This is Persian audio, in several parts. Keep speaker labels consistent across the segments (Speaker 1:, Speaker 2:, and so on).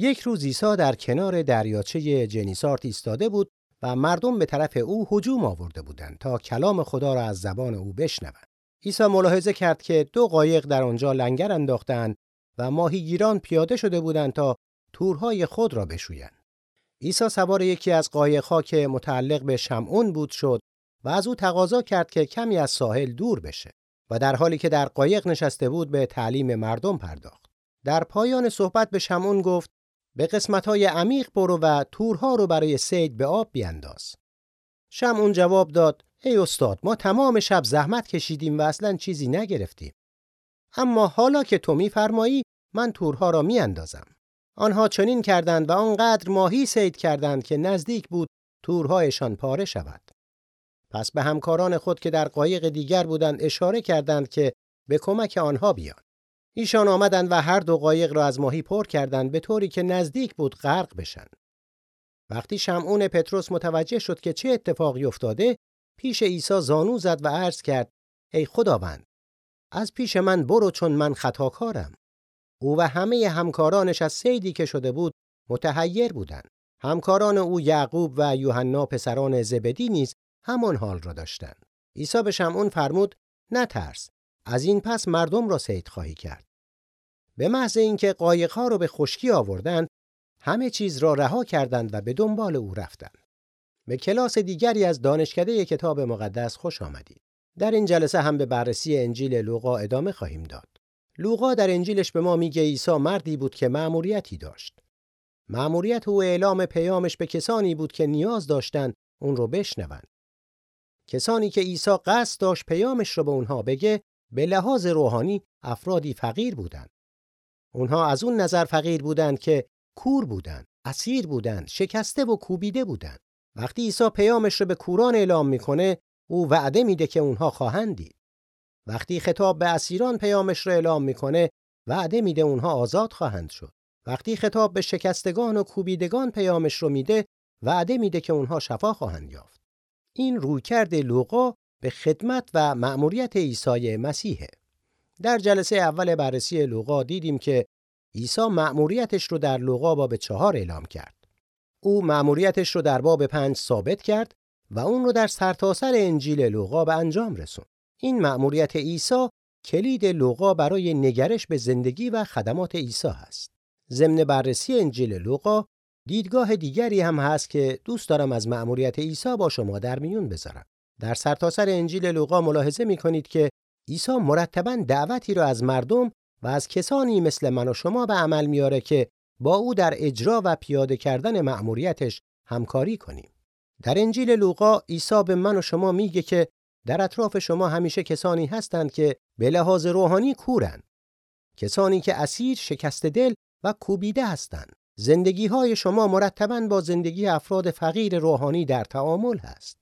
Speaker 1: یک روز عیسی در کنار دریاچه جنیسارت ایستاده بود و مردم به طرف او هجوم آورده بودند تا کلام خدا را از زبان او بشنوند. عیسی ملاحظه کرد که دو قایق در آنجا لنگر انداختند و ماهیگیران پیاده شده بودند تا تورهای خود را بشویند. عیسی سوار یکی از قایقها که متعلق به شمعون بود شد و از او تقاضا کرد که کمی از ساحل دور بشه و در حالی که در قایق نشسته بود به تعلیم مردم پرداخت. در پایان صحبت به شمعون گفت به قسمت‌های عمیق برو و تورها رو برای سید به آب بیانداز. شمعون جواب داد ای استاد ما تمام شب زحمت کشیدیم و اصلا چیزی نگرفتیم. اما حالا که تو میفرمایی من تورها را میاندازم. آنها چنین کردند و آنقدر ماهی سید کردند که نزدیک بود تورهایشان پاره شود. پس به همکاران خود که در قایق دیگر بودند اشاره کردند که به کمک آنها بیان. ایشان آمدند و هر دو قایق را از ماهی پر کردند به طوری که نزدیک بود غرق بشن. وقتی شمعون پتروس متوجه شد که چه اتفاقی افتاده، پیش عیسی زانو زد و عرض کرد: ای خداوند، از پیش من برو چون من خطاکارم. او و همه همکارانش از سیدی که شده بود متحیر بودند. همکاران او یعقوب و یوحنا پسران زبدی نیز همان حال را داشتند. عیسی به شمعون فرمود: نترس، از این پس مردم را سید خواهی کرد. به محض اینکه قایقها را به خشکی آوردند، همه چیز را رها کردند و به دنبال او رفتند. به کلاس دیگری از دانشکده کتاب مقدس خوش آمدید. در این جلسه هم به بررسی انجیل لوقا ادامه خواهیم داد. لوقا در انجیلش به ما میگه عیسی مردی بود که مأموریتی داشت. مأموریت او اعلام پیامش به کسانی بود که نیاز داشتند اون رو بشنوند. کسانی که عیسی قصد داشت پیامش رو به اونها بگه به لحاظ روحانی افرادی فقیر بودند. اونها از اون نظر فقیر بودند که کور بودند، اسیر بودند، شکسته و کوبیده بودند. وقتی عیسی پیامش رو به کوران اعلام می‌کنه، او وعده میده که اونها خواهند دید. وقتی خطاب به اسیران پیامش رو اعلام می‌کنه، وعده میده اونها آزاد خواهند شد. وقتی خطاب به شکستگان و کوبیدگان پیامش رو میده، وعده میده که اونها شفا خواهند یافت. این رویکرد لوقا به خدمت و مأموریت عیسی مسیحه. در جلسه اول بررسی لوقا دیدیم که عیسی مأموریتش رو در لوقا باب چهار اعلام کرد. او مأموریتش رو در باب پنج ثابت کرد و اون رو در سرتاسر انجیل لوقا به انجام رسوند. این مأموریت عیسی کلید لوقا برای نگرش به زندگی و خدمات عیسی هست. ضمن بررسی انجیل لوقا دیدگاه دیگری هم هست که دوست دارم از مأموریت عیسی با شما در میون بذارم. در سرتاسر انجیل لوقا ملاحظه می کنید که عیسی مرتبا دعوتی را از مردم و از کسانی مثل من و شما به عمل میاره که با او در اجرا و پیاده کردن مأموریتش همکاری کنیم. در انجیل لوقا عیسی به من و شما میگه که در اطراف شما همیشه کسانی هستند که به لحاظ روحانی کورن. کسانی که اسیر، شکست دل و کوبیده هستند. زندگی های شما مرتبا با زندگی افراد فقیر روحانی در تعامل هست.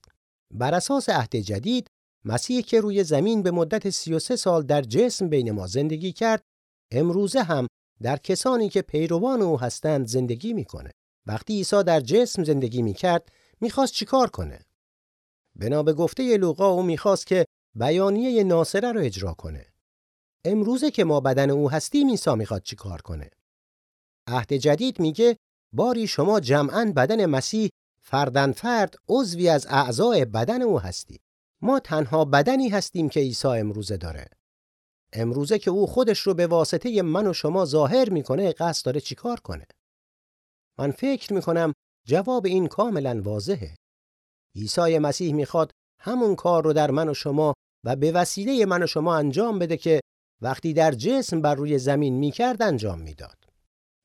Speaker 1: بر اساس عهد جدید مسیح که روی زمین به مدت 33 سال در جسم بین ما زندگی کرد امروزه هم در کسانی که پیروان او هستند زندگی می‌کنه. وقتی عیسی در جسم زندگی می‌کرد می‌خواست چیکار کنه؟ بنا به گفته لوقا او می‌خواست که بیانیه ناصره رو اجرا کنه. امروزه که ما بدن او هستیم عیسی می‌خواد چیکار کنه؟ عهد جدید میگه باری شما جمعا بدن مسیح فردن فرد عضوی از اعضای بدن او هستید ما تنها بدنی هستیم که عیسی امروزه داره. امروزه که او خودش رو به واسطه من و شما ظاهر می‌کنه قصد داره چیکار کنه؟ من فکر می‌کنم جواب این کاملا واضحه. عیسی مسیح می‌خواد همون کار رو در من و شما و به وسیله من و شما انجام بده که وقتی در جسم بر روی زمین می‌کرد انجام می‌داد.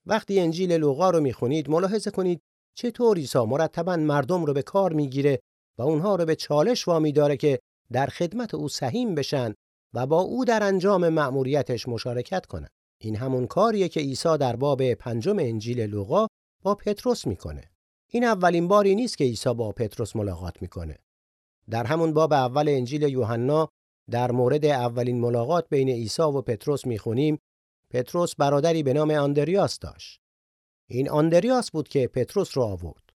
Speaker 1: وقتی انجیل لوقا رو می‌خونید ملاحظه کنید چطور عیسی مرتبا مردم رو به کار می‌گیره و اونها رو به چالش وامی داره که در خدمت او سهیم بشن و با او در انجام مأموریتش مشارکت کنند. این همون کاریه که عیسی در باب پنجم انجیل لوقا با پتروس می‌کنه. این اولین باری نیست که عیسی با پتروس ملاقات می‌کنه. در همون باب اول انجیل یوحنا در مورد اولین ملاقات بین عیسی و پتروس می‌خونیم پتروس برادری به نام آندریاس داشت. این آندریاس بود که پتروس رو آورد.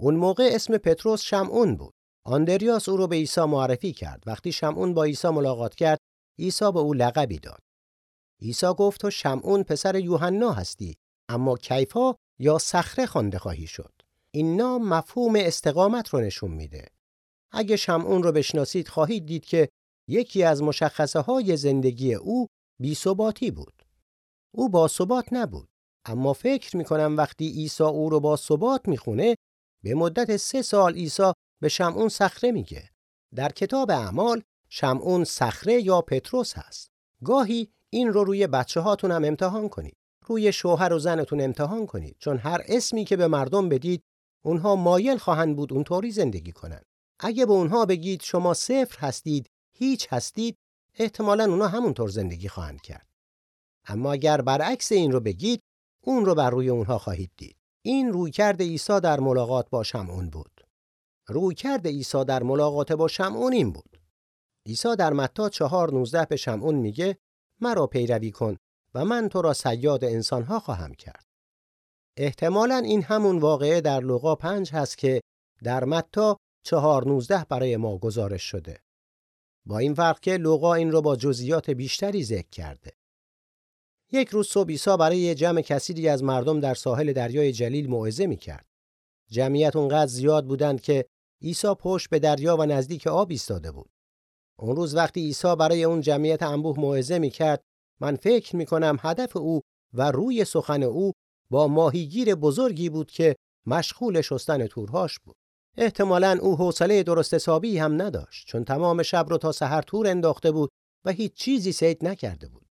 Speaker 1: اون موقع اسم پتروس شمعون بود. آندریاس او رو به عیسی معرفی کرد. وقتی شمعون با عیسی ملاقات کرد، عیسی به او لقبی داد. عیسی گفت تو شمعون پسر یوحنا هستی، اما کیفا یا صخره خوانده خواهی شد. این نام مفهوم استقامت رو نشون میده. اگه شمعون رو بشناسید خواهید دید که یکی از مشخصه های زندگی او بیثباتی بود. او با ثبات نبود. اما فکر می‌کنم وقتی عیسی او رو با ثبات می‌خونه به مدت سه سال عیسی به شمعون صخره میگه. در کتاب اعمال شمعون صخره یا پتروس هست. گاهی این رو روی بچه هاتون هم امتحان کنید. روی شوهر و زنتون امتحان کنید چون هر اسمی که به مردم بدید اونها مایل خواهند بود اونطوری زندگی کنند. اگه به اونها بگید شما صفر هستید، هیچ هستید، احتمالا اونها همونطور زندگی خواهند کرد. اما اگر برعکس این رو بگید، اون رو بر روی اونها خواهید دید. این رویکرد عیسی در ملاقات با شمعون بود. رویکرد عیسی در ملاقات با شمعون این بود. عیسی در متی 4:19 به شمعون میگه مرا پیروی کن و من تو را سیاد انسانها خواهم کرد. احتمالا این همون واقعه در لوقا 5 هست که در متی 4:19 برای ما گزارش شده. با این فرق که لوقا این رو با جزئیات بیشتری ذکر کرده. یک روز صبح عیسی برای جمع کثیری از مردم در ساحل دریای جلیل موعظه می‌کرد. جمعیت اونقدر زیاد بودند که عیسی پشت به دریا و نزدیک آب ایستاده بود. اون روز وقتی عیسی برای اون جمعیت انبوه موعظه می‌کرد، من فکر می‌کنم هدف او و روی سخن او با ماهیگیر بزرگی بود که مشغول شستن تورهاش بود. احتمالا او حوصله درست حسابی هم نداشت چون تمام شب رو تا سحر تور انداخته بود و هیچ چیزی سید نکرده بود.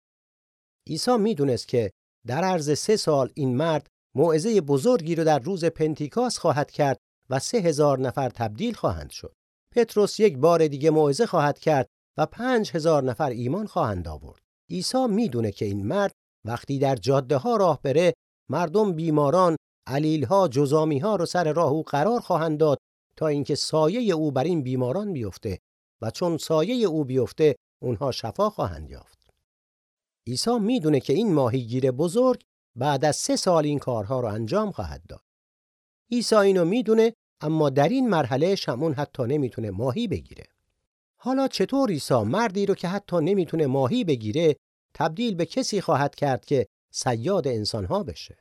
Speaker 1: عیسی می‌دونست که در عرض سه سال این مرد موعظه بزرگی رو در روز پنتیکاس خواهد کرد و سه هزار نفر تبدیل خواهند شد. پتروس یک بار دیگه موعظه خواهد کرد و پنج هزار نفر ایمان خواهند آورد. عیسی می‌دونه که این مرد وقتی در جاده ها راه بره مردم بیماران، علیل ها، جزامی ها رو سر راه او قرار خواهند داد تا اینکه سایه او بر این بیماران بیفته و چون سایه او بیفته اونها شفا خواهند یافت. عیسی می‌دونه که این ماهیگیر بزرگ بعد از سه سال این کارها رو انجام خواهد داد. عیسی اینو می‌دونه اما در این مرحله شمون حتی نمی‌تونه ماهی بگیره. حالا چطور عیسی مردی رو که حتی نمی‌تونه ماهی بگیره تبدیل به کسی خواهد کرد که سیاد انسانها بشه؟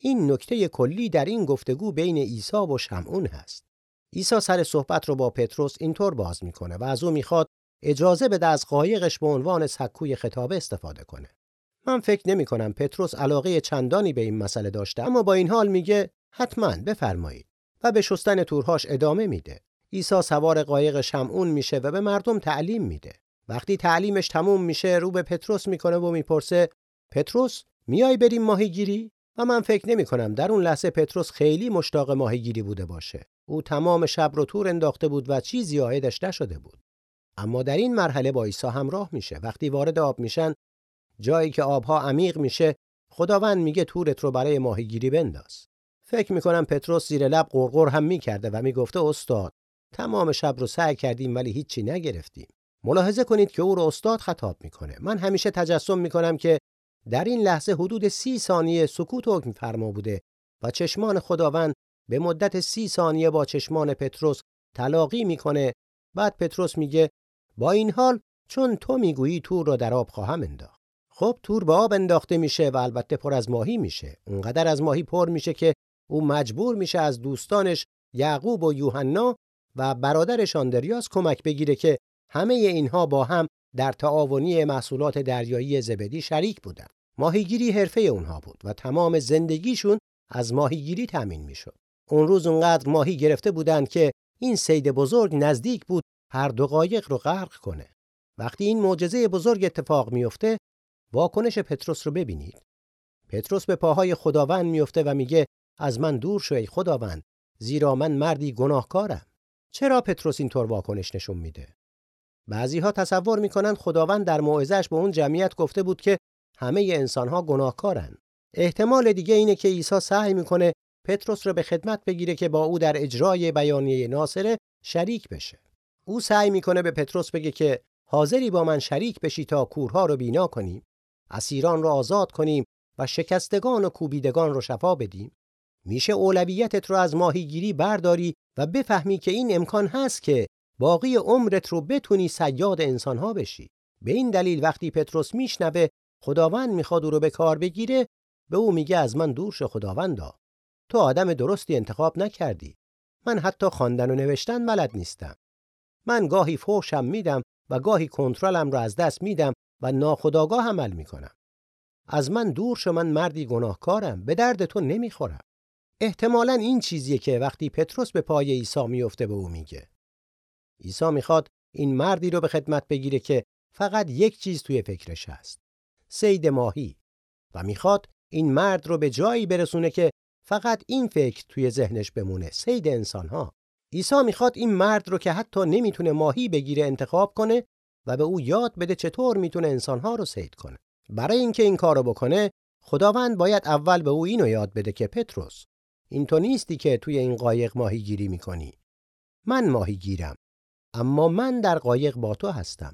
Speaker 1: این نکته کلی در این گفتگو بین عیسی و شمعون هست. عیسی سر صحبت رو با پتروس اینطور باز می‌کنه و از او می‌خواد اجازه بده از قایقش به عنوان سکوی خطابه استفاده کنه. من فکر نمی کنم پتروس علاقه چندانی به این مسئله داشته اما با این حال میگه حتما بفرمایید و به شستن تورهاش ادامه میده. عیسی سوار قایق شمعون میشه و به مردم تعلیم میده. وقتی تعلیمش تموم میشه رو به پتروس می‌کنه و می‌پرسه پتروس میای بریم ماهیگیری؟ و من فکر نمی کنم در اون لحظه پتروس خیلی مشتاق ماهیگیری بوده باشه. او تمام شب رو تور انداخته بود و چیزی آیدش نشده بود. اما در این مرحله با عیسی همراه میشه. وقتی وارد آب میشن، جایی که آبها عمیق میشه، خداوند میگه تورت رو برای ماهیگیری بنداز. فکر می‌کنم پتروس زیر لب قرقر هم می‌کرده و می‌گفته استاد تمام شب رو سعی کردیم ولی هیچی نگرفتیم. ملاحظه کنید که او رو استاد خطاب می‌کنه. من همیشه تجسم می‌کنم که در این لحظه حدود سی ثانیه سکوت حکم فرما بوده و چشمان خداوند به مدت سی ثانیه با چشمان پتروس تلاقی می‌کنه بعد پتروس میگه با این حال چون تو می‌گویی تور را در آب خواهم انداخت خب تور به آب انداخته میشه و البته پر از ماهی میشه اونقدر از ماهی پر میشه که او مجبور میشه از دوستانش یعقوب و یوحنا و برادرش آندریاس کمک بگیره که همه اینها با هم در تعاونی محصولات دریایی زبدی شریک بودند. ماهیگیری حرفه اونها بود و تمام زندگیشون از ماهیگیری تامین می‌شد. اون روز اونقدر ماهی گرفته بودند که این سید بزرگ نزدیک بود هر دو قایق رو غرق کنه. وقتی این معجزه بزرگ اتفاق میفته، واکنش پتروس رو ببینید. پتروس به پاهای خداوند میفته و میگه از من دور شو ای خداوند زیرا من مردی گناهکارم. چرا پتروس اینطور واکنش نشون میده؟ بعضی ها تصور می‌کنند خداوند در موعظهش به اون جمعیت گفته بود که همه انسانها گناهکارن. احتمال دیگه اینه که عیسی سعی می‌کنه پتروس رو به خدمت بگیره که با او در اجرای بیانیه ناصره شریک بشه. او سعی می‌کنه به پتروس بگه که حاضری با من شریک بشی تا کورها رو بینا کنیم، اسیران رو آزاد کنیم و شکستگان و کوبیدگان رو شفا بدیم. میشه اولویتت رو از ماهیگیری برداری و بفهمی که این امکان هست که باقی عمرت رو بتونی سیاد انسانها بشی. به این دلیل وقتی پتروس میشنوه خداوند می‌خواد او رو به کار بگیره به او میگه از من دور شو خداوندا تو آدم درستی انتخاب نکردی. من حتی خواندن و نوشتن بلد نیستم. من گاهی فوشم میدم و گاهی کنترلم را از دست میدم و ناخداگاه عمل می‌کنم. از من دور شو من مردی گناهکارم به درد تو نمی‌خورم. احتمالا این چیزیه که وقتی پتروس به پای عیسی میفته به او میگه. عیسی می‌خواد این مردی رو به خدمت بگیره که فقط یک چیز توی فکرش هست. سید ماهی و می‌خواد این مرد رو به جایی برسونه که فقط این فکر توی ذهنش بمونه سید انسانها عیسی می‌خواد این مرد رو که حتی نمی‌تونه ماهی بگیره انتخاب کنه و به او یاد بده چطور می‌تونه انسانها رو سید کنه. برای اینکه این کارو بکنه خداوند باید اول به او اینو یاد بده که پتروس این تو نیستی که توی این قایق ماهی گیری می‌کنی. من ماهی گیرم اما من در قایق با تو هستم.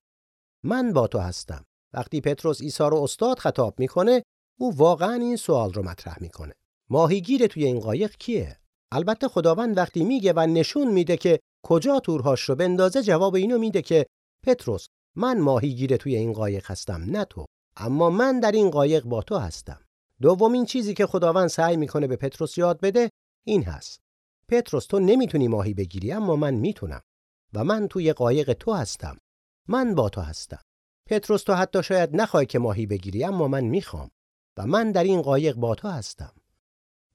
Speaker 1: من با تو هستم. وقتی پتروس عیسی رو استاد خطاب می‌کنه او واقعا این سوال رو مطرح می‌کنه. ماهیگیر توی این قایق کیه؟ البته خداوند وقتی میگه و نشون میده که کجا تورهاش رو بندازه جواب اینو میده که پتروس من ماهیگیر توی این قایق هستم نه تو اما من در این قایق با تو هستم. دومین چیزی که خداوند سعی می‌کنه به پتروس یاد بده این هست. پتروس تو نمی‌تونی ماهی بگیری اما من می‌تونم. و من توی قایق تو هستم. من با تو هستم. پتروس تو حتی شاید نخوای که ماهی بگیری اما من می‌خوام. و من در این قایق با تو هستم.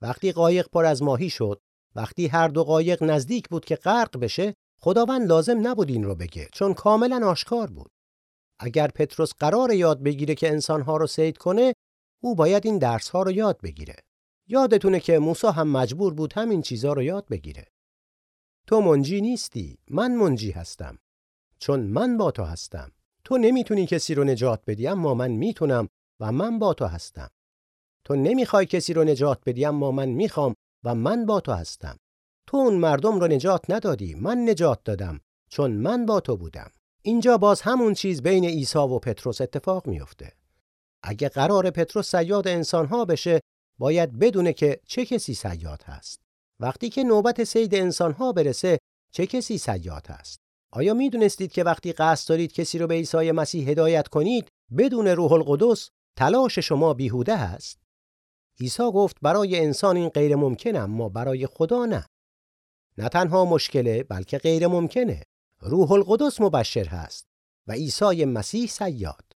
Speaker 1: وقتی قایق پر از ماهی شد وقتی هر دو قایق نزدیک بود که غرق بشه خداوند لازم نبود این رو بگه چون کاملا آشکار بود. اگر پتروس قرار یاد بگیره که انسانها رو سید کنه او باید این درس ها رو یاد بگیره. یادتونه که موسی هم مجبور بود همین چیزها رو یاد بگیره. تو منجی نیستی من منجی هستم. چون من با تو هستم. تو نمی‌تونی کسی رو نجات بدی اما من می‌تونم و من با تو هستم. تو نمی‌خوای کسی رو نجات بدی اما من می‌خوام و من با تو هستم. تو اون مردم رو نجات ندادی من نجات دادم چون من با تو بودم. اینجا باز همون چیز بین عیسی و پتروس اتفاق میفته اگه قرار پتروس سیاد انسانها بشه باید بدونه که چه کسی سیاد هست. وقتی که نوبت سید انسانها برسه چه کسی سیاد هست؟ آیا می‌دونستید که وقتی قصد دارید کسی رو به عیسی مسیح هدایت کنید بدون روح القدس تلاش شما بیهوده است عیسی گفت برای انسان این غیر ممکنه اما برای خدا نه. نه تنها مشکله بلکه غیر ممکنه. روح القدس مبشر هست و عیسی مسیح سیاد.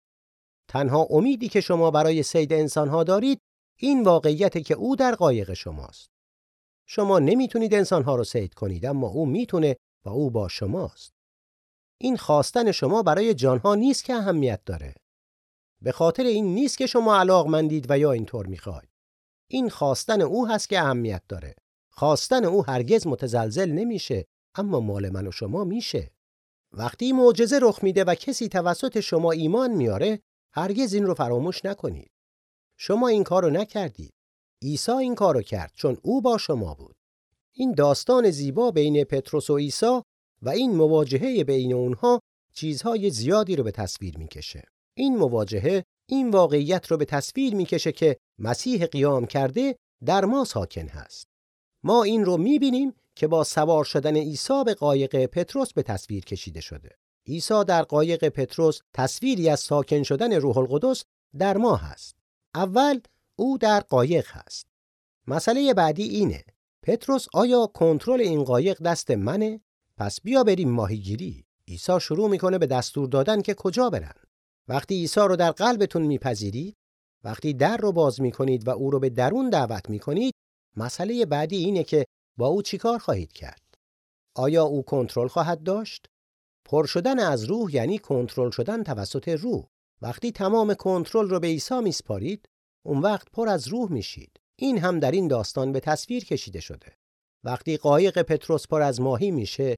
Speaker 1: تنها امیدی که شما برای سید انسانها دارید این واقعیت که او در قایق شماست. شما نمی‌تونید انسانها رو سید کنید اما او می‌تونه و او با شماست. این خواستن شما برای جانها نیست که اهمیت داره. به خاطر این نیست که شما علاقمندید و یا اینطور می‌خواید. این خواستن او هست که اهمیت داره. خواستن او هرگز متزلزل نمیشه اما مال من و شما میشه. وقتی معجزه رخ میده و کسی توسط شما ایمان میاره هرگز این رو فراموش نکنید. شما این کارو نکردید. عیسی این کارو کرد چون او با شما بود. این داستان زیبا بین پتروس و عیسی و این مواجهه بین اونها چیزهای زیادی رو به تصویر می‌کشه. این مواجهه این واقعیت رو به تصویر می‌کشه که مسیح قیام کرده در ما ساکن هست. ما این رو می‌بینیم که با سوار شدن عیسی به قایق پتروس به تصویر کشیده شده. عیسی در قایق پتروس تصویری از ساکن شدن روح القدس در ما هست. اول او در قایق هست. مسئله بعدی اینه. پتروس آیا کنترل این قایق دست منه؟ پس بیا بریم ماهیگیری. عیسی شروع می‌کنه به دستور دادن که کجا برن. وقتی عیسی رو در قلبتون میپذیرید وقتی در رو باز می‌کنید و او رو به درون دعوت می‌کنید مسئله بعدی اینه که با او چیکار خواهید کرد؟ آیا او کنترل خواهد داشت؟ پر شدن از روح یعنی کنترل شدن توسط روح. وقتی تمام کنترل رو به عیسی میسپارید اون وقت پر از روح میشید. این هم در این داستان به تصویر کشیده شده. وقتی قایق پتروس پر از ماهی میشه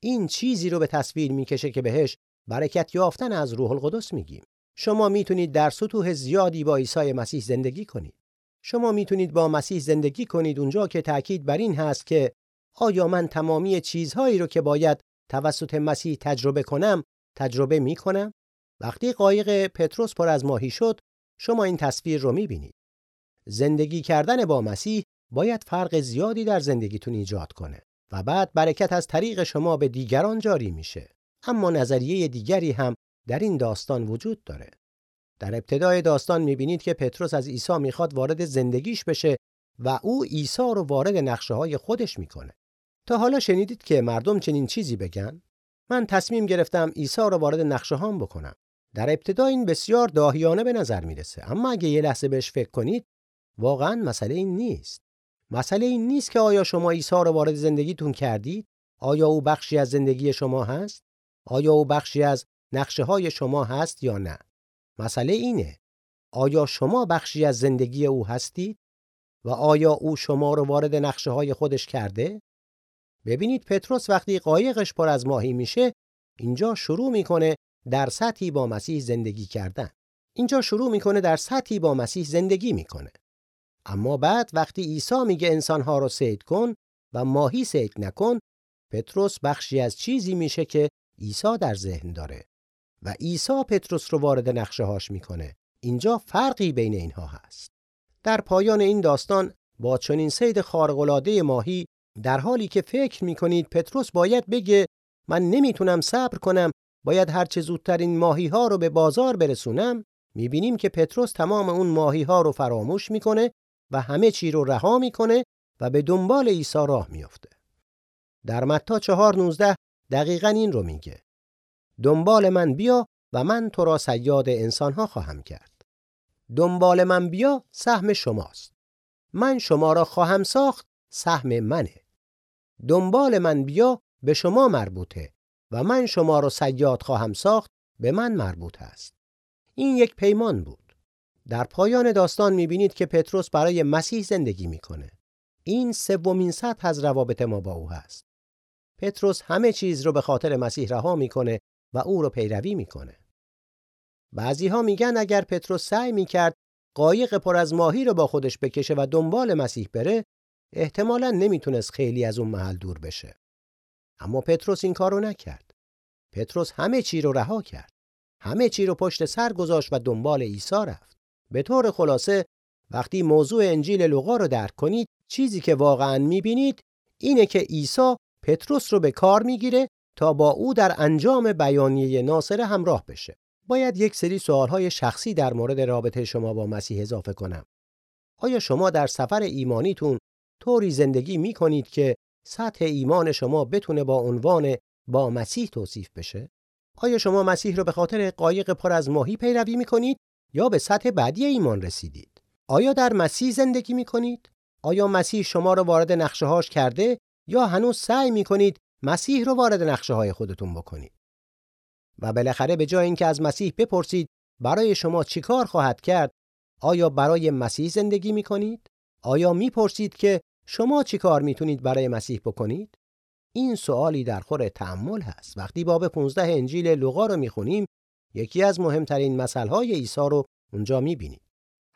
Speaker 1: این چیزی رو به تصویر می‌کشه که بهش برکت یافتن از روح القدس میگیم. شما می‌تونید در سطوح زیادی با عیسی مسیح زندگی کنید. شما می‌تونید با مسیح زندگی کنید. اونجا که تاکید بر این هست که آیا من تمامی چیزهایی رو که باید توسط مسیح تجربه کنم تجربه می‌کنم؟ وقتی قایق پتروس پر از ماهی شد شما این تصویر رو می‌بینید. زندگی کردن با مسیح باید فرق زیادی در زندگیتون ایجاد کنه و بعد برکت از طریق شما به دیگران جاری میشه. اما نظریه دیگری هم در این داستان وجود داره. در ابتدای داستان می‌بینید که پتروس از عیسی می‌خواد وارد زندگیش بشه و او عیسی رو وارد نقشه های خودش می‌کنه. تا حالا شنیدید که مردم چنین چیزی بگن؟ من تصمیم گرفتم عیسی رو وارد نقشه هام بکنم. در ابتدا این بسیار داهیانه به نظر می‌رسه اما اگه یه لحظه بهش فکر کنید واقعا مسئله این نیست. مسئله این نیست که آیا شما عیسی رو وارد زندگیتون کردید؟ آیا او بخشی از زندگی شما هست؟ آیا او بخشی از نقشه های شما هست یا نه؟ مسئله اینه. آیا شما بخشی از زندگی او هستید؟ و آیا او شما رو وارد نقشه های خودش کرده؟ ببینید پتروس وقتی قایقش پر از ماهی میشه اینجا شروع می‌کنه در سطحی با مسیح زندگی کردن. اینجا شروع می‌کنه در سطحی با مسیح زندگی می‌کنه. اما بعد وقتی عیسی میگه انسانها رو سید کن و ماهی سید نکن پتروس بخشی از چیزی میشه که عیسی در ذهن داره و عیسی پتروس رو وارد نقشه هاش می‌کنه اینجا فرقی بین اینها هست در پایان این داستان با چنین سید خارق‌العاده ماهی در حالی که فکر می‌کنید پتروس باید بگه من نمی‌تونم صبر کنم باید هرچه زودتر این ماهی ها رو به بازار برسونم می‌بینیم که پتروس تمام اون ماهی ها رو فراموش می‌کنه و همه چی رو رها می‌کنه و به دنبال عیسی راه میافته. در متا 4:19 دقیقا این رو میگه. دنبال من بیا و من تو را سیاد انسانها خواهم کرد. دنبال من بیا سهم شماست. من شما را خواهم ساخت سهم منه. دنبال من بیا به شما مربوطه و من شما را سیاد خواهم ساخت به من مربوط است. این یک پیمان بود. در پایان داستان می‌بینید که پتروس برای مسیح زندگی می‌کنه. این سومین سطح از روابط ما با او هست. پتروس همه چیز رو به خاطر مسیح رها می‌کنه و او رو پیروی می‌کنه. بعضی ها میگن اگر پتروس سعی می‌کرد قایق پر از ماهی رو با خودش بکشه و دنبال مسیح بره احتمالا نمی‌تونست خیلی از اون محل دور بشه. اما پتروس این کارو نکرد. پتروس همه چی رو رها کرد. همه چی رو پشت سر گذاشت و دنبال عیسی رفت. به طور خلاصه وقتی موضوع انجیل لوقا رو درک کنید چیزی که واقعا می‌بینید اینه که عیسی پتروس رو به کار می‌گیره تا با او در انجام بیانیه ناصره همراه بشه. باید یک سری سوالهای شخصی در مورد رابطه شما با مسیح اضافه کنم. آیا شما در سفر ایمانیتون طوری زندگی می کنید که سطح ایمان شما بتونه با عنوان با مسیح توصیف بشه؟ آیا شما مسیح رو به خاطر قایق پر از ماهی پیروی می کنید یا به سطح بعدی ایمان رسیدید؟ آیا در مسیح زندگی می کنید؟ آیا مسیح شما رو وارد نقشه هاش کرده یا هنوز سعی می کنید مسیح رو وارد نقشه های خودتون بکنید؟ و بالاخره به جای اینکه از مسیح بپرسید برای شما چیکار خواهد کرد آیا برای مسیح زندگی می کنید؟ آیا می‌پرسید که شما چی کار می‌تونید برای مسیح بکنید؟ این سوالی در خور تأمل هست. وقتی باب 15 انجیل لوقا رو می‌خونیم یکی از مهمترین مسائل عیسی رو اونجا می‌بینیم.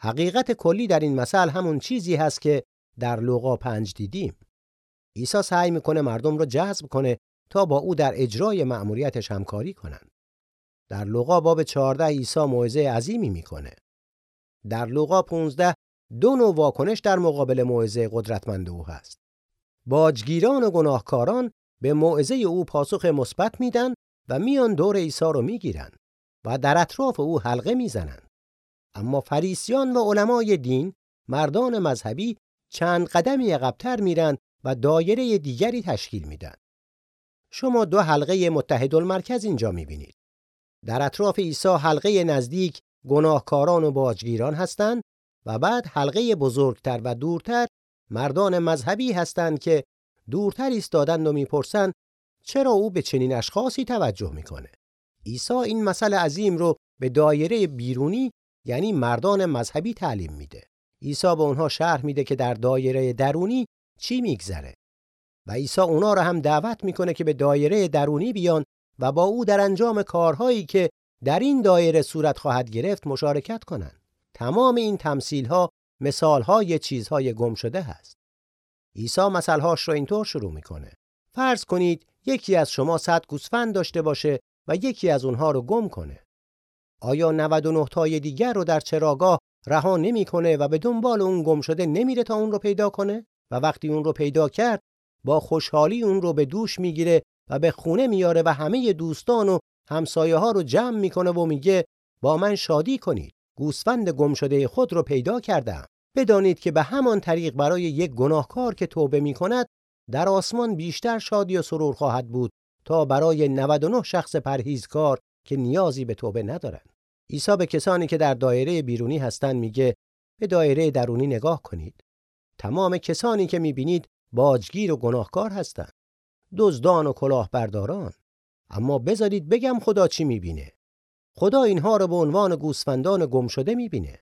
Speaker 1: حقیقت کلی در این مسئله همون چیزی هست که در لوقا 5 دیدیم. عیسی سعی می‌کنه مردم رو جذب کنه تا با او در اجرای مأموریتش همکاری کنند. در لوقا باب 14 عیسی موعظه عظیمی می‌کنه. در لوقا 15 دو نوع واکنش در مقابل موعظه قدرتمند او هست. باجگیران و گناهکاران به موعظه او پاسخ مثبت میدن و میان دور عیسی رو می‌گیرن و در اطراف او حلقه می‌زنن. اما فریسیان و علمای دین، مردان مذهبی چند قدمی عقبتر میرن و دایره دیگری تشکیل میدن. شما دو حلقه متحد المرکز اینجا می‌بینید. در اطراف عیسی حلقه نزدیک گناهکاران و باجگیران هستند و بعد حلقه بزرگتر و دورتر مردان مذهبی هستند که دورتر ایستادند و می‌پرسند چرا او به چنین اشخاصی توجه می‌کنه عیسی این مسئله عظیم رو به دایره بیرونی یعنی مردان مذهبی تعلیم میده عیسی به اونها شرح میده که در دایره درونی چی میگذره و عیسی اونا رو هم دعوت می‌کنه که به دایره درونی بیان و با او در انجام کارهایی که در این دایره صورت خواهد گرفت مشارکت کنند تمام این تمثیل ها مثال های چیزهای گم شده هست. عیسی مثلهاش رو اینطور شروع می‌کنه. فرض کنید یکی از شما صد گوسفند داشته باشه و یکی از اونها رو گم کنه. آیا 99 تای دیگر رو در چراگاه رها نمی‌کنه و به دنبال اون گم شده نمیره تا اون رو پیدا کنه و وقتی اون رو پیدا کرد با خوشحالی اون رو به دوش می‌گیره و به خونه میاره و همه دوستان و همسایه ها رو جمع می‌کنه و میگه با من شادی کنید گوسفند گم شده خود رو پیدا کردم بدانید که به همان طریق برای یک گناهکار که توبه می کند در آسمان بیشتر شادی و سرور خواهد بود تا برای 99 شخص پرهیزکار که نیازی به توبه ندارند. عیسی به کسانی که در دایره بیرونی هستند میگه به دایره درونی نگاه کنید. تمام کسانی که می‌بینید باجگیر و گناهکار هستند. دزدان و کلاهبرداران. اما بذارید بگم خدا چی می‌بینه. خدا اینها رو به عنوان گوسفندان گم شده می‌بینه.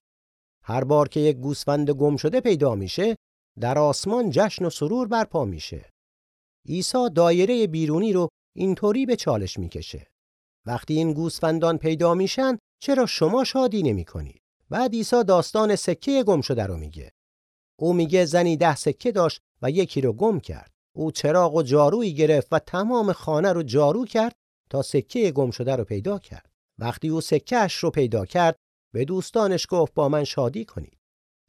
Speaker 1: هر بار که یک گوسفند گم شده پیدا میشه در آسمان جشن و سرور برپا میشه. عیسی دایره بیرونی رو اینطوری به چالش می‌کشه. وقتی این گوسفندان پیدا میشن چرا شما شادی نمی کنید؟ بعد عیسی داستان سکه گم شده رو میگه. او میگه زنی ده سکه داشت و یکی رو گم کرد. او چراغ و جارویی گرفت و تمام خانه رو جارو کرد تا سکه گم شده رو پیدا کرد. وقتی او سکهش رو پیدا کرد به دوستانش گفت با من شادی کنید.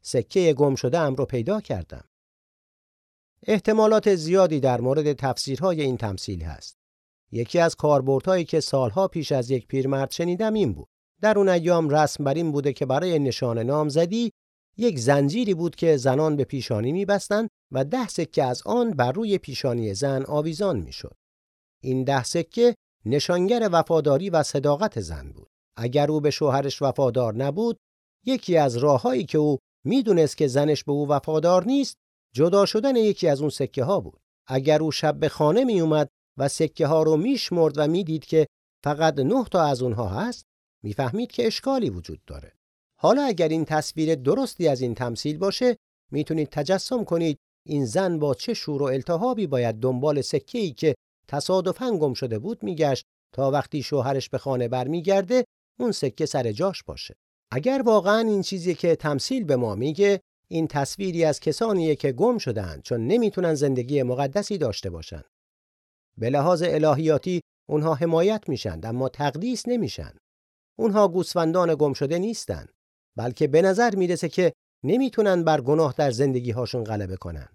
Speaker 1: سکه گم شده ام رو پیدا کردم. احتمالات زیادی در مورد تفسیرهای این تمثیل هست. یکی از کاربردهایی که سالها پیش از یک پیرمرد شنیدم این بود. در اون ایام رسم بر این بوده که برای نشان نامزدی یک زنجیری بود که زنان به پیشانی میبستند و ده سکه از آن بر روی پیشانی زن آویزان می‌شد. این ده سکه نشانگر وفاداری و صداقت زن بود. اگر او به شوهرش وفادار نبود، یکی از راههایی که او می‌دونست که زنش به او وفادار نیست، جدا شدن یکی از اون سکه ها بود. اگر او شب به خانه می اومد و سکه ها رو میشمرد و می‌دید که فقط نه تا از اونها هست، می‌فهمید که اشکالی وجود داره. حالا اگر این تصویر درستی از این تمثیل باشه، می‌تونید تجسم کنید این زن با چه شور و التهابی باید دنبال سکه ای که تصادفاً گم شده بود میگشت تا وقتی شوهرش به خانه برمیگرده اون سکه سر جاش باشه. اگر واقعا این چیزی که تمثیل به ما میگه این تصویری از کسانیه که گم شدن چون نمی‌تونن زندگی مقدسی داشته باشن. به لحاظ الهیاتی اونها حمایت میشن اما تقدیس نمیشن. اونها گوسفندان گم شده نیستن بلکه به نظر می‌رسه که نمی‌تونن بر گناه در زندگی هاشون غلبه کنن.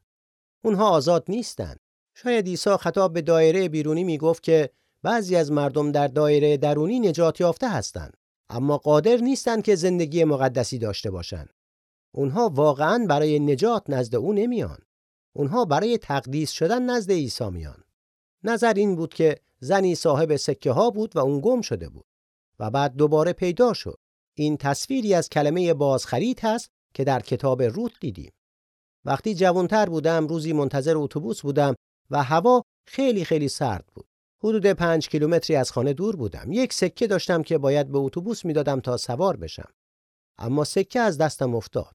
Speaker 1: اونها آزاد نیستن. شاید عیسی خطاب به دایره بیرونی می‌گفت که بعضی از مردم در دایره درونی نجات یافته هستند اما قادر نیستند که زندگی مقدسی داشته باشند. اونها واقعا برای نجات نزد او نمیان. اونها برای تقدیس شدن نزد عیسی میان. نظر این بود که زنی صاحب سکه ها بود و اون گم شده بود و بعد دوباره پیدا شد. این تصویری از کلمه بازخرید هست که در کتاب روت دیدیم. وقتی جوانتر بودم روزی منتظر اتوبوس بودم و هوا خیلی خیلی سرد بود. حدود پنج کیلومتری از خانه دور بودم. یک سکه داشتم که باید به اتوبوس می‌دادم تا سوار بشم. اما سکه از دستم افتاد.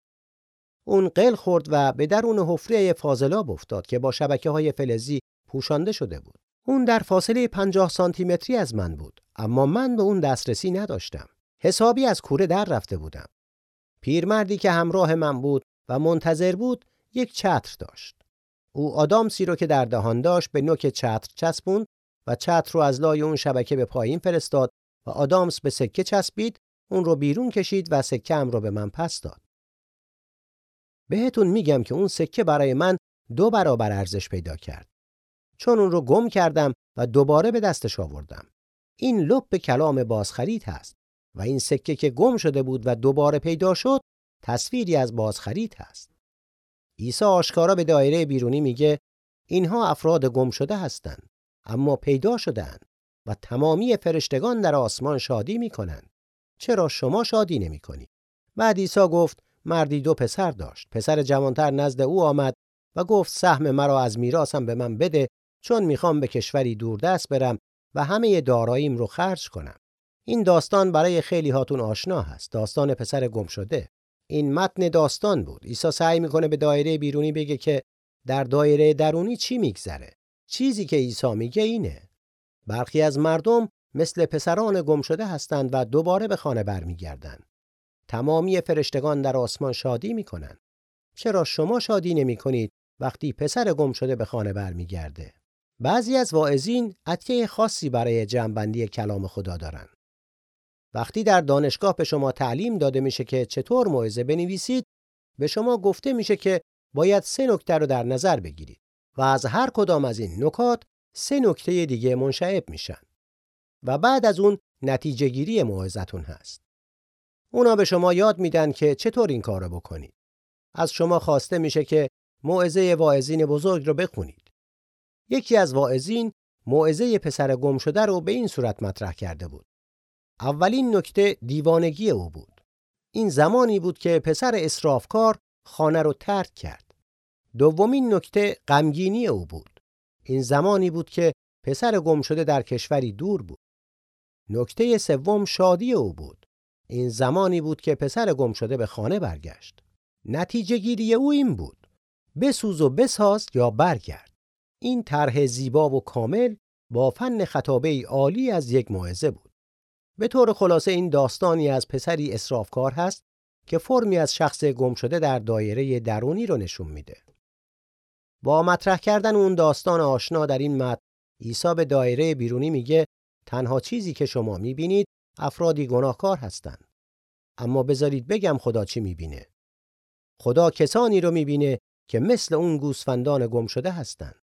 Speaker 1: اون قل خورد و به درون حفره فاضلاب افتاد که با شبکه های فلزی پوشانده شده بود. اون در فاصله 50 سانتی متری از من بود اما من به اون دسترسی نداشتم. حسابی از کوره در رفته بودم. پیرمردی که همراه من بود و منتظر بود یک چتر داشت. او آدامسی رو که در دهان داشت به نوک چتر چسبوند و چتر رو از لای اون شبکه به پایین فرستاد و آدامس به سکه چسبید اون رو بیرون کشید و سکه ام رو به من پس داد. بهتون میگم که اون سکه برای من دو برابر ارزش پیدا کرد. چون اون رو گم کردم و دوباره به دستش آوردم. این لب کلام بازخرید هست و این سکه که گم شده بود و دوباره پیدا شد تصویری از بازخرید هست. عیسی آشکارا به دایره بیرونی میگه اینها افراد گم شده هستند اما پیدا شدند و تمامی فرشتگان در آسمان شادی می‌کنند. چرا شما شادی نمی کنید؟ بعد عیسی گفت مردی دو پسر داشت. پسر جوانتر نزد او آمد و گفت سهم مرا از میراثم به من بده چون می‌خوام به کشوری دوردست برم و همه داراییم رو خرج کنم. این داستان برای خیلی هاتون آشنا هست. داستان پسر گم شده. این متن داستان بود. عیسی سعی می‌کنه به دایره بیرونی بگه که در دایره درونی چی میگذره. چیزی که عیسی میگه اینه. برخی از مردم مثل پسران گم شده هستند و دوباره به خانه برمیگردند. تمامی فرشتگان در آسمان شادی می‌کنند. چرا شما شادی نمی کنید وقتی پسر گم شده به خانه برمیگرده؟ بعضی از واعظین عطیه خاصی برای جمعبندی کلام خدا دارند. وقتی در دانشگاه به شما تعلیم داده میشه که چطور موعظه بنویسید، به شما گفته میشه که باید سه نکته رو در نظر بگیرید و از هر کدام از این نکات سه نکته دیگه منشعب میشن. و بعد از اون نتیجه گیری موعظتون هست. اونا به شما یاد میدن که چطور این کارو بکنید. از شما خواسته میشه که موعظه واعظین بزرگ رو بخونید. یکی از واعظین موعظه پسر گم شده رو به این صورت مطرح کرده بود. اولین نکته دیوانگی او بود. این زمانی بود که پسر اسرافکار خانه رو ترک کرد. دومین نکته غمگینی او بود. این زمانی بود که پسر گم شده در کشوری دور بود. نکته سوم شادی او بود. این زمانی بود که پسر گم شده به خانه برگشت. نتیجه گیری او این بود. بسوز و بساز یا برگرد. این طرح زیبا و کامل با فن خطابه عالی از یک موعظه بود. به طور خلاصه این داستانی از پسری اسرافکار هست که فرمی از شخص گم شده در دایره درونی رو نشون میده. با مطرح کردن اون داستان آشنا در این متن عیسی به دایره بیرونی میگه تنها چیزی که شما می‌بینید افرادی گناهکار هستند. اما بذارید بگم خدا چی می‌بینه. خدا کسانی رو می‌بینه که مثل اون گوسفندان گم شده هستند.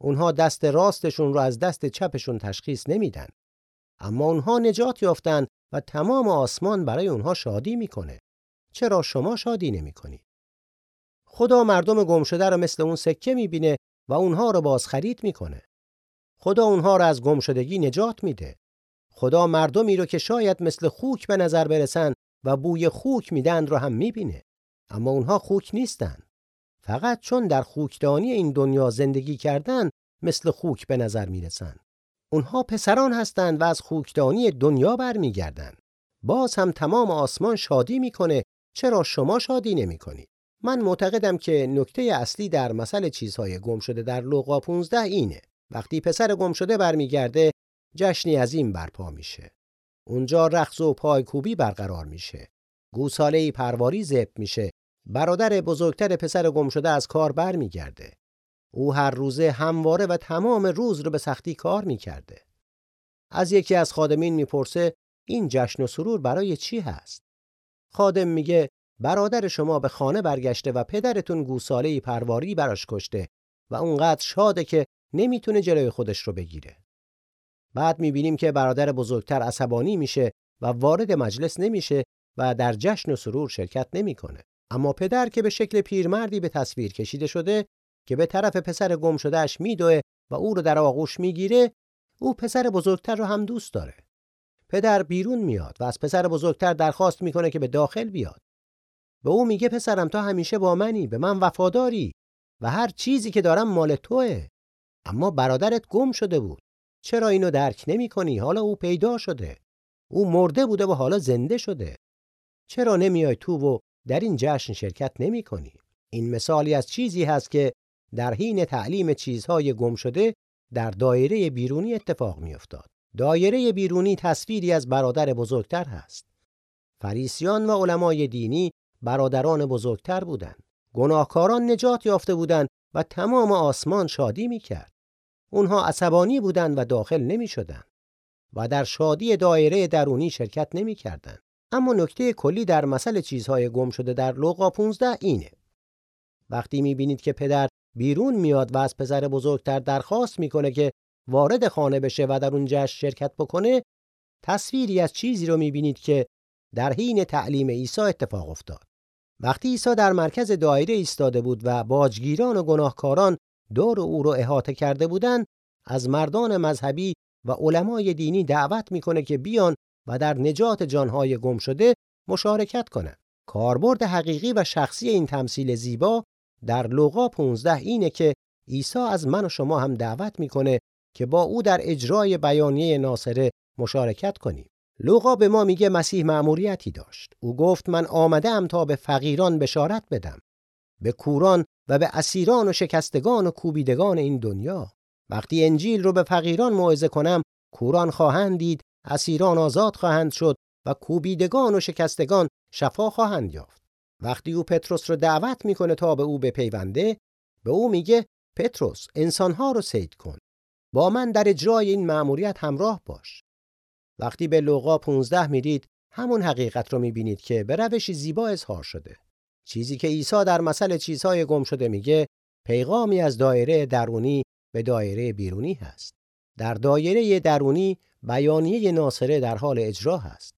Speaker 1: اونها دست راستشون رو از دست چپشون تشخیص نمیدن. اما اونها نجات یافتن و تمام آسمان برای اونها شادی می‌کنه. چرا شما شادی نمی‌کنید؟ خدا مردم گم شده رو مثل اون سکه می‌بینه و اونها رو بازخرید می‌کنه. خدا اونها رو از گم شدگی نجات میده. خدا مردمی رو که شاید مثل خوک به نظر برسن و بوی خوک میدن رو هم می‌بینه. اما اونها خوک نیستن. فقط چون در خوکدانی این دنیا زندگی کردن مثل خوک به نظر می‌رسن. اونها پسران هستند و از خوکدانی دنیا برمیگردند. باز هم تمام آسمان شادی می‌کنه چرا شما شادی نمی‌کنید؟ من معتقدم که نکته اصلی در مسئله چیزهای گم شده در لوقا 15 اینه. وقتی پسر گم شده برمیگرده جشنی عظیم برپا میشه. اونجا رقص و پایکوبی برقرار میشه. گوساله پرواری ذبح میشه. برادر بزرگتر پسر گم شده از کار برمیگرده. او هر روزه همواره و تمام روز رو به سختی کار می‌کرده. از یکی از خادمین می‌پرسه این جشن و سرور برای چی هست؟ خادم میگه برادر شما به خانه برگشته و پدرتون گوساله پرواری براش کشته و اونقدر شاده که نمی‌تونه جلوی خودش رو بگیره. بعد می‌بینیم که برادر بزرگتر عصبانی میشه و وارد مجلس نمیشه و در جشن و سرور شرکت نمی‌کنه. اما پدر که به شکل پیرمردی به تصویر کشیده شده که به طرف پسر گم شدهش میدوه و او رو در آغوش می‌گیره او پسر بزرگتر رو هم دوست داره. پدر بیرون میاد و از پسر بزرگتر درخواست می‌کنه که به داخل بیاد. به او میگه پسرم تا همیشه با منی به من وفاداری و هر چیزی که دارم مال توه. اما برادرت گم شده بود. چرا اینو درک نمی کنی حالا او پیدا شده. او مرده بوده و حالا زنده شده. چرا نمیای تو و در این جشن شرکت نمی کنی این مثالی از چیزی هست که در حین تعلیم چیزهای گم شده در دایره بیرونی اتفاق میافتاد دایره بیرونی تصویری از برادر بزرگتر هست فریسیان و علمای دینی برادران بزرگتر بودند. گناهکاران نجات یافته بودند و تمام آسمان شادی می کرد. اونها عصبانی بودند و داخل نمی شدند و در شادی دایره درونی شرکت نمی کردند. اما نکته کلی در مسئله چیزهای گم شده در لوقا 15 اینه. وقتی می بینید که پدر بیرون میاد و از پسر بزرگتر درخواست می‌کنه که وارد خانه بشه و در اون جشن شرکت بکنه تصویری از چیزی رو می‌بینید که در حین تعلیم عیسی اتفاق افتاد. وقتی عیسی در مرکز دایره ایستاده بود و باجگیران و گناهکاران دور او را احاطه کرده بودند از مردان مذهبی و علمای دینی دعوت می‌کنه که بیان و در نجات جانهای گم شده مشارکت کنند کاربرد حقیقی و شخصی این تمثیل زیبا در لوقا 15 اینه که عیسی از من و شما هم دعوت می‌کنه که با او در اجرای بیانیه ناصره مشارکت کنیم لوقا به ما میگه مسیح مأموریتی داشت. او گفت من آمده ام تا به فقیران بشارت بدم. به کوران و به اسیران و شکستگان و کوبیدگان این دنیا. وقتی انجیل رو به فقیران موعظه کنم، کوران خواهند دید، اسیران آزاد خواهند شد و کوبیدگان و شکستگان شفا خواهند یافت. وقتی او پتروس رو دعوت می‌کنه تا به او بپیونده، به او میگه پتروس انسانها رو سید کن. با من در اجرای این مأموریت همراه باش. وقتی به لوقا 15 می‌دید همون حقیقت رو می‌بینید که به روشی زیبا اظهار شده. چیزی که عیسی در مسئله چیزهای گم شده میگه پیغامی از دایره درونی به دایره بیرونی هست. در دایره درونی بیانیه ناصره در حال اجرا هست.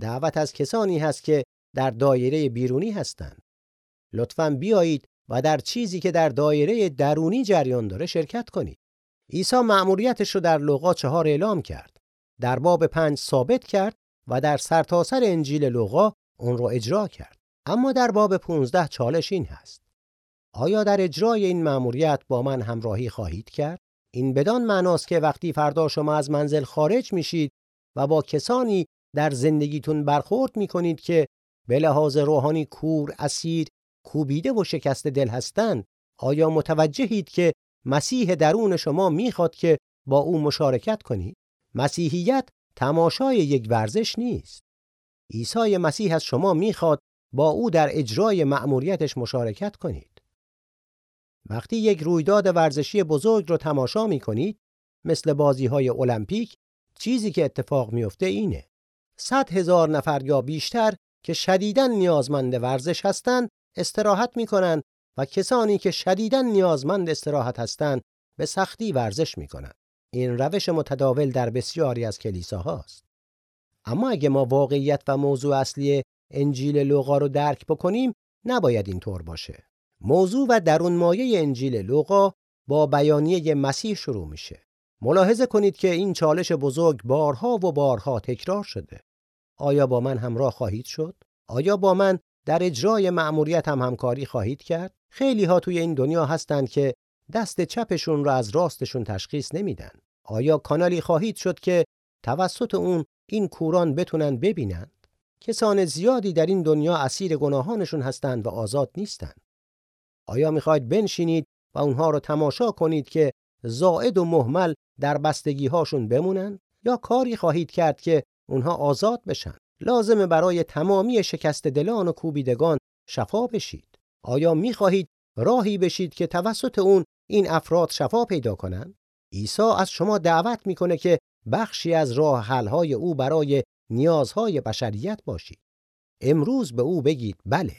Speaker 1: دعوت از کسانی هست که در دایره بیرونی هستند. لطفاً بیایید و در چیزی که در دایره درونی جریان داره شرکت کنید. عیسی مأموریتش رو در لوقا چهار اعلام کرد. در باب پنج ثابت کرد و در سرتاسر سر انجیل لوقا اون رو اجرا کرد. اما در باب 15 چالش این هست. آیا در اجرای این مأموریت با من همراهی خواهید کرد؟ این بدان معناست که وقتی فردا شما از منزل خارج میشید و با کسانی در زندگیتون برخورد می‌کنید که به لحاظ روحانی کور، اسیر، کوبیده و شکست دل هستند، آیا متوجهید که مسیح درون شما می‌خواد که با او مشارکت کنید؟ مسیحیت تماشای یک ورزش نیست. عیسی مسیح از شما می‌خواد با او در اجرای مأموریتش مشارکت کنید. وقتی یک رویداد ورزشی بزرگ رو تماشا می کنید مثل بازی های المپیک چیزی که اتفاق میفته اینه صد هزار نفر یا بیشتر که شدیداً نیازمند ورزش هستند استراحت می‌کنند و کسانی که شدیداً نیازمند استراحت هستند به سختی ورزش می‌کنند این روش متداول در بسیاری از کلیساهاست اما اگه ما واقعیت و موضوع اصلی انجیل لوقا رو درک بکنیم نباید اینطور باشه موضوع و درون مایه انجیل لوقا با بیانیه مسیح شروع میشه. ملاحظه کنید که این چالش بزرگ بارها و بارها تکرار شده. آیا با من همراه خواهید شد؟ آیا با من در اجرای مأموریت هم همکاری خواهید کرد؟ خیلی ها توی این دنیا هستند که دست چپشون را از راستشون تشخیص نمیدن. آیا کانالی خواهید شد که توسط اون این کوران بتونن ببینند؟ کسان زیادی در این دنیا اسیر گناهانشون هستند و آزاد نیستند. آیا می‌خواید بنشینید و اونها رو تماشا کنید که زائد و محمل در بستگی هاشون بمونن یا کاری خواهید کرد که اونها آزاد بشن. لازمه برای تمامی شکست دلان و کوبیدگان شفا بشید. آیا می‌خواهید راهی بشید که توسط اون این افراد شفا پیدا کنند؟ عیسی از شما دعوت می‌کنه که بخشی از راه حل‌های او برای نیازهای بشریت باشید. امروز به او بگید بله.